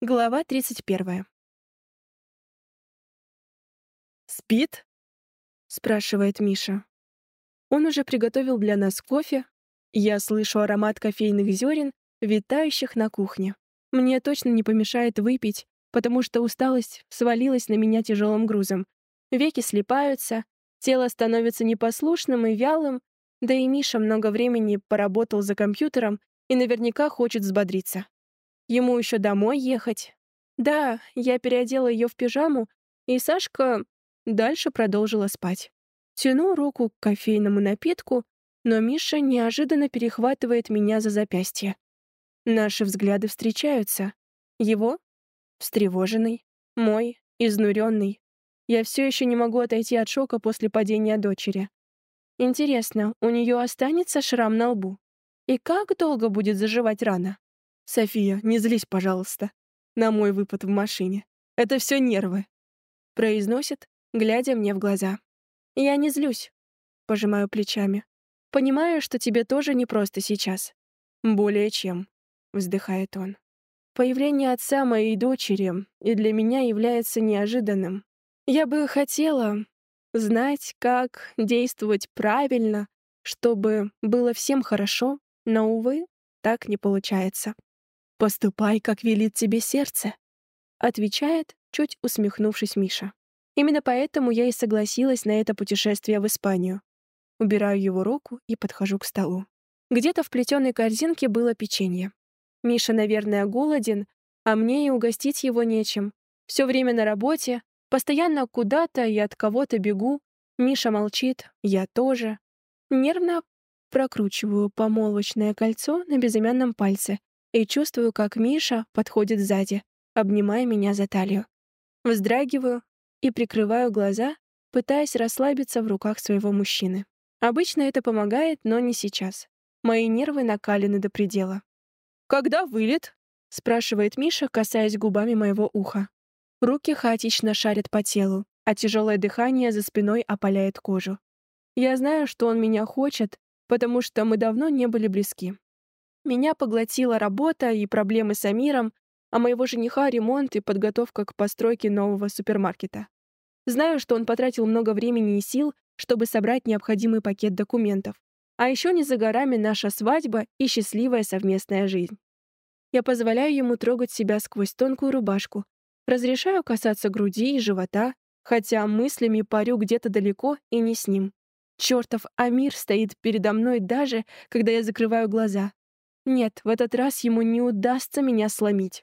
Глава 31. «Спит?» — спрашивает Миша. Он уже приготовил для нас кофе. Я слышу аромат кофейных зерен, витающих на кухне. Мне точно не помешает выпить, потому что усталость свалилась на меня тяжелым грузом. Веки слипаются, тело становится непослушным и вялым, да и Миша много времени поработал за компьютером и наверняка хочет взбодриться. Ему еще домой ехать. Да, я переодела ее в пижаму, и Сашка дальше продолжила спать. Тяну руку к кофейному напитку, но Миша неожиданно перехватывает меня за запястье. Наши взгляды встречаются. Его — встревоженный, мой — изнуренный. Я все еще не могу отойти от шока после падения дочери. Интересно, у нее останется шрам на лбу? И как долго будет заживать рана? «София, не злись, пожалуйста, на мой выпад в машине. Это все нервы», — произносит, глядя мне в глаза. «Я не злюсь», — пожимаю плечами. «Понимаю, что тебе тоже непросто сейчас». «Более чем», — вздыхает он. Появление отца моей дочери и для меня является неожиданным. Я бы хотела знать, как действовать правильно, чтобы было всем хорошо, но, увы, так не получается. «Поступай, как велит тебе сердце», — отвечает, чуть усмехнувшись Миша. Именно поэтому я и согласилась на это путешествие в Испанию. Убираю его руку и подхожу к столу. Где-то в плетеной корзинке было печенье. Миша, наверное, голоден, а мне и угостить его нечем. Все время на работе, постоянно куда-то и от кого-то бегу. Миша молчит, я тоже. Нервно прокручиваю помолвочное кольцо на безымянном пальце и чувствую, как Миша подходит сзади, обнимая меня за талию. Вздрагиваю и прикрываю глаза, пытаясь расслабиться в руках своего мужчины. Обычно это помогает, но не сейчас. Мои нервы накалены до предела. «Когда вылет?» — спрашивает Миша, касаясь губами моего уха. Руки хаотично шарят по телу, а тяжелое дыхание за спиной опаляет кожу. Я знаю, что он меня хочет, потому что мы давно не были близки. Меня поглотила работа и проблемы с Амиром, а моего жениха — ремонт и подготовка к постройке нового супермаркета. Знаю, что он потратил много времени и сил, чтобы собрать необходимый пакет документов. А еще не за горами наша свадьба и счастливая совместная жизнь. Я позволяю ему трогать себя сквозь тонкую рубашку, разрешаю касаться груди и живота, хотя мыслями парю где-то далеко и не с ним. Чертов Амир стоит передо мной даже, когда я закрываю глаза. Нет, в этот раз ему не удастся меня сломить.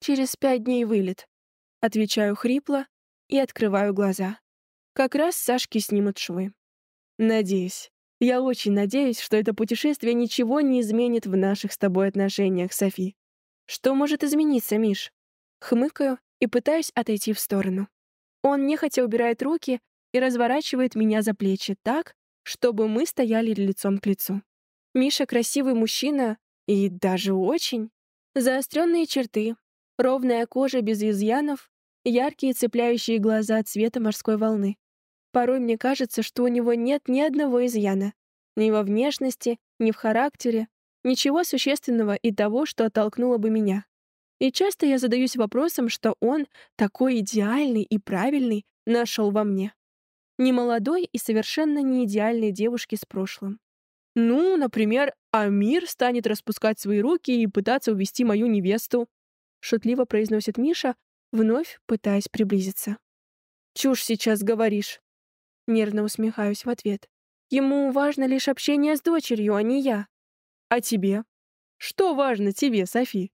Через пять дней вылет. Отвечаю хрипло и открываю глаза. Как раз Сашки снимут швы. Надеюсь. Я очень надеюсь, что это путешествие ничего не изменит в наших с тобой отношениях, Софи. Что может измениться, Миш? Хмыкаю и пытаюсь отойти в сторону. Он нехотя убирает руки и разворачивает меня за плечи так, чтобы мы стояли лицом к лицу. Миша красивый мужчина, и даже очень. Заостренные черты, ровная кожа без изъянов, яркие цепляющие глаза цвета морской волны. Порой мне кажется, что у него нет ни одного изъяна. Ни во внешности, ни в характере, ничего существенного и того, что оттолкнуло бы меня. И часто я задаюсь вопросом, что он, такой идеальный и правильный, нашел во мне. Не молодой и совершенно не идеальной девушки с прошлым. Ну, например, Амир станет распускать свои руки и пытаться увести мою невесту, шутливо произносит Миша, вновь пытаясь приблизиться. Чушь сейчас говоришь. Нервно усмехаюсь в ответ. Ему важно лишь общение с дочерью, а не я. А тебе? Что важно тебе, Софи?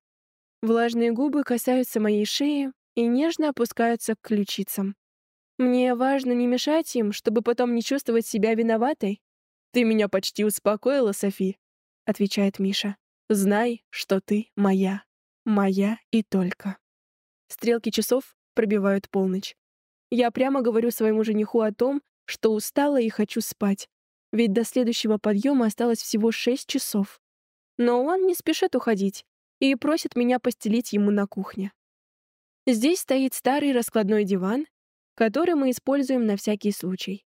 Влажные губы касаются моей шеи и нежно опускаются к ключицам. Мне важно не мешать им, чтобы потом не чувствовать себя виноватой. «Ты меня почти успокоила, Софи», — отвечает Миша. «Знай, что ты моя. Моя и только». Стрелки часов пробивают полночь. Я прямо говорю своему жениху о том, что устала и хочу спать, ведь до следующего подъема осталось всего шесть часов. Но он не спешит уходить и просит меня постелить ему на кухне. Здесь стоит старый раскладной диван, который мы используем на всякий случай.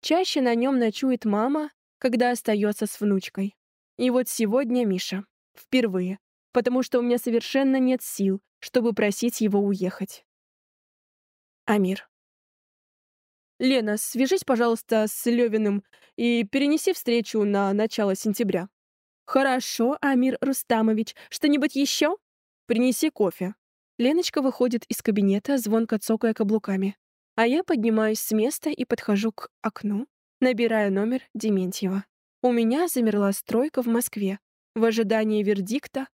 Чаще на нем ночует мама, когда остается с внучкой. И вот сегодня Миша. Впервые. Потому что у меня совершенно нет сил, чтобы просить его уехать. Амир. «Лена, свяжись, пожалуйста, с Левиным и перенеси встречу на начало сентября». «Хорошо, Амир Рустамович. Что-нибудь еще?» «Принеси кофе». Леночка выходит из кабинета, звонко цокая каблуками. А я поднимаюсь с места и подхожу к окну, набираю номер Дементьева. У меня замерла стройка в Москве в ожидании вердикта,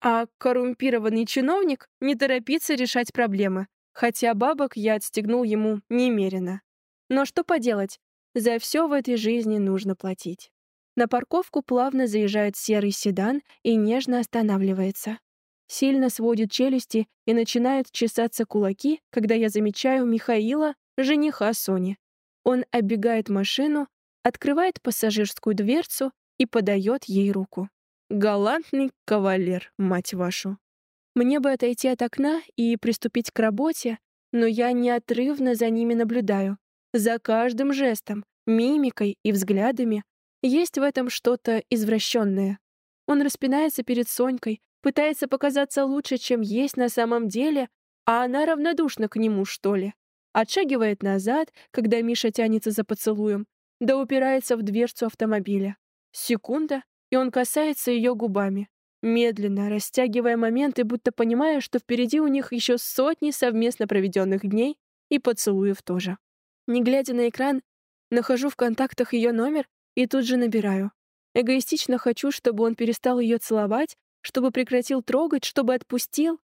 а коррумпированный чиновник не торопится решать проблемы, хотя бабок я отстегнул ему немерено. Но что поделать, за все в этой жизни нужно платить. На парковку плавно заезжает серый седан и нежно останавливается. Сильно сводит челюсти и начинают чесаться кулаки, когда я замечаю Михаила, жениха Сони. Он оббегает машину, открывает пассажирскую дверцу и подает ей руку. Галантный кавалер, мать вашу. Мне бы отойти от окна и приступить к работе, но я неотрывно за ними наблюдаю. За каждым жестом, мимикой и взглядами есть в этом что-то извращенное. Он распинается перед Сонькой, пытается показаться лучше, чем есть на самом деле, а она равнодушна к нему, что ли. Отшагивает назад, когда Миша тянется за поцелуем, да упирается в дверцу автомобиля. Секунда, и он касается ее губами, медленно растягивая моменты, будто понимая, что впереди у них еще сотни совместно проведенных дней и поцелуев тоже. Не глядя на экран, нахожу в контактах ее номер и тут же набираю. Эгоистично хочу, чтобы он перестал ее целовать, чтобы прекратил трогать, чтобы отпустил.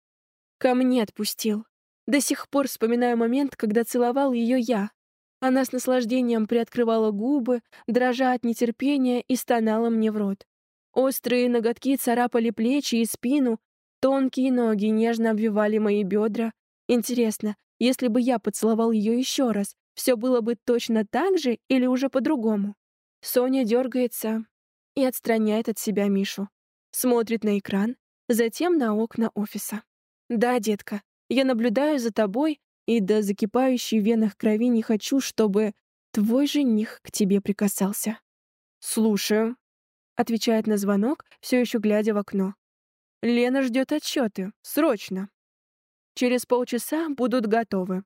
Ко мне отпустил. До сих пор вспоминаю момент, когда целовал ее я. Она с наслаждением приоткрывала губы, дрожа от нетерпения, и стонала мне в рот. Острые ноготки царапали плечи и спину, тонкие ноги нежно обвивали мои бедра. Интересно, если бы я поцеловал ее еще раз, все было бы точно так же или уже по-другому? Соня дергается и отстраняет от себя Мишу. Смотрит на экран, затем на окна офиса. «Да, детка, я наблюдаю за тобой и до закипающей в венах крови не хочу, чтобы твой жених к тебе прикасался». «Слушаю», отвечает на звонок, все еще глядя в окно. Лена ждет отчеты. Срочно. Через полчаса будут готовы.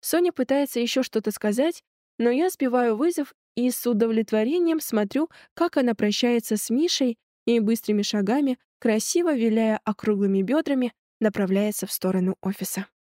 Соня пытается еще что-то сказать, но я сбиваю вызов и с удовлетворением смотрю, как она прощается с Мишей и быстрыми шагами, красиво виляя округлыми бедрами, направляется в сторону офиса.